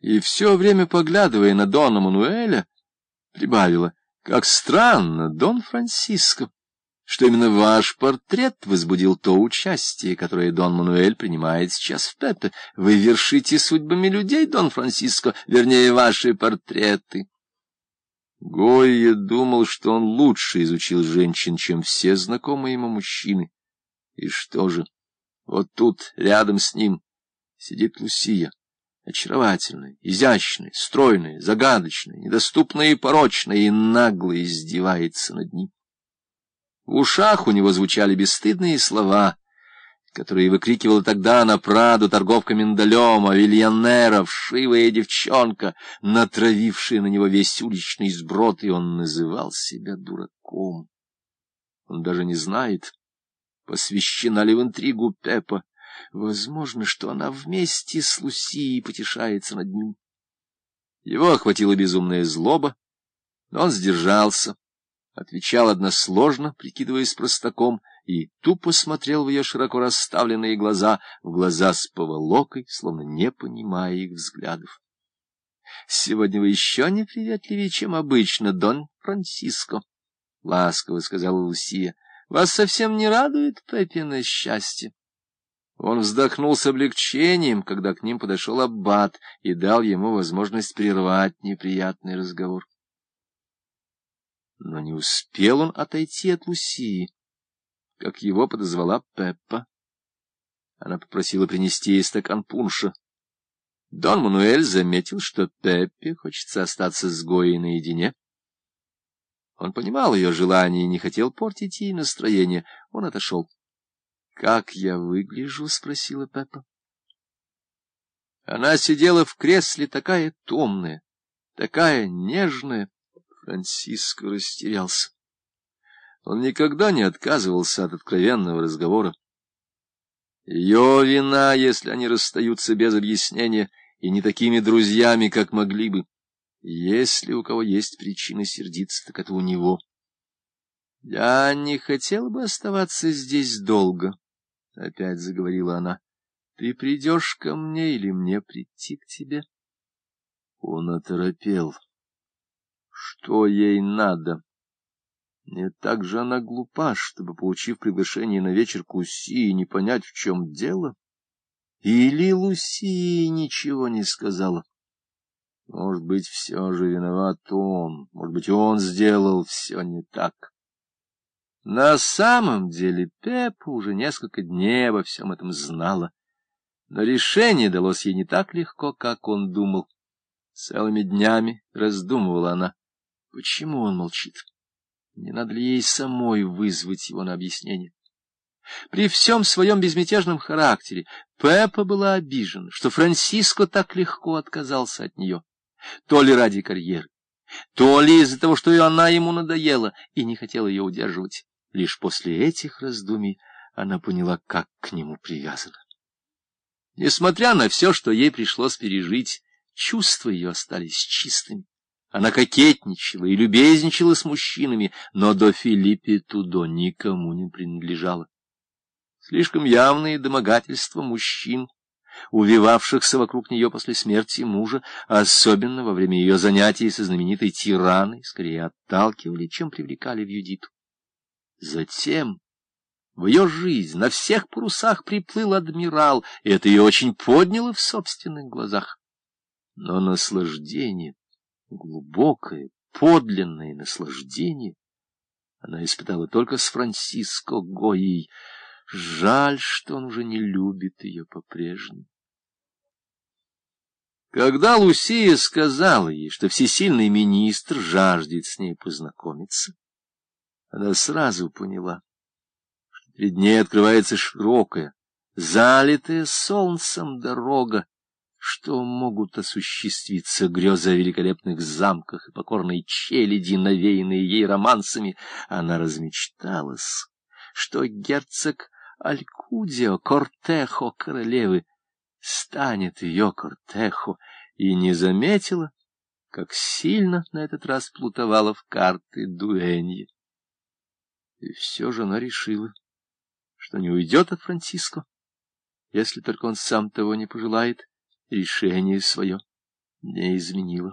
И все время, поглядывая на Дона Мануэля, прибавила, как странно, Дон Франциско, что именно ваш портрет возбудил то участие, которое Дон Мануэль принимает сейчас в Пепе. Вы вершите судьбами людей, Дон Франциско, вернее, ваши портреты. Гойя думал, что он лучше изучил женщин, чем все знакомые ему мужчины. И что же, вот тут, рядом с ним, сидит Лусия, очаровательная, изящная, стройная, загадочная, недоступная и порочная, и нагло издевается над ним. В ушах у него звучали бесстыдные слова, которые выкрикивала тогда на Праду торговка миндалем, а Вильянера, вшивая девчонка, натравившая на него весь уличный сброд, и он называл себя дураком. Он даже не знает, посвящена ли в интригу Пепа. Возможно, что она вместе с Лусией потешается над ним. Его охватила безумная злоба, но он сдержался, отвечал односложно, прикидываясь простаком, и тупо смотрел в ее широко расставленные глаза, в глаза с поволокой, словно не понимая их взглядов. — Сегодня вы еще неприветливее, чем обычно, Дон Франциско, — ласково сказала Лусия. — Вас совсем не радует Пеппино счастье? Он вздохнул с облегчением, когда к ним подошел Аббат и дал ему возможность прервать неприятный разговор. Но не успел он отойти от Лусии, как его подозвала Пеппа. Она попросила принести ей стакан пунша. Дон Мануэль заметил, что Пеппе хочется остаться с Гоей наедине. Он понимал ее желание и не хотел портить ей настроение. Он отошел. — Как я выгляжу? — спросила Пеппа. Она сидела в кресле такая томная, такая нежная. Франциско растерялся. Он никогда не отказывался от откровенного разговора. Ее вина, если они расстаются без объяснения и не такими друзьями, как могли бы. Если у кого есть причина сердиться, так это у него. — Я не хотела бы оставаться здесь долго, — опять заговорила она. — Ты придешь ко мне или мне прийти к тебе? Он оторопел. Что ей надо? Не так же она глупа, чтобы, получив приглашение на вечер к Лусии, не понять, в чем дело. Или Лусия ничего не сказала. Может быть, все же виноват он, может быть, он сделал все не так. На самом деле Пеппа уже несколько дней обо всем этом знала, но решение далось ей не так легко, как он думал. Целыми днями раздумывала она. Почему он молчит? Не надо ли ей самой вызвать его на объяснение? При всем своем безмятежном характере Пеппа была обижена, что Франциско так легко отказался от нее, то ли ради карьеры, то ли из-за того, что и она ему надоела и не хотела ее удерживать. Лишь после этих раздумий она поняла, как к нему привязана. Несмотря на все, что ей пришлось пережить, чувства ее остались чистыми. Она кокетничала и любезничала с мужчинами, но до Филиппе Тудо никому не принадлежала. Слишком явные домогательства мужчин, увивавшихся вокруг нее после смерти мужа, особенно во время ее занятий со знаменитой тираной, скорее отталкивали, чем привлекали в Юдиту. Затем в ее жизнь на всех парусах приплыл адмирал, и это ее очень подняло в собственных глазах. Но наслаждение глубокое, подлинное наслаждение она испытала только с Франциско Гоей. Жаль, что он уже не любит ее по-прежнему. Когда Лусия сказала ей, что всесильный министр жаждет с ней познакомиться, она сразу поняла, перед ней открывается широкая, залитая солнцем дорога, что могут осуществиться грезы о великолепных замках и покорной челяди, навеянные ей романсами, она размечталась, что герцог Алькудио, Кортехо королевы, станет ее Кортехо, и не заметила, как сильно на этот раз плутовала в карты Дуэнье. И все же она решила, что не уйдет от Франциско, если только он сам того не пожелает, решение свое не изменила.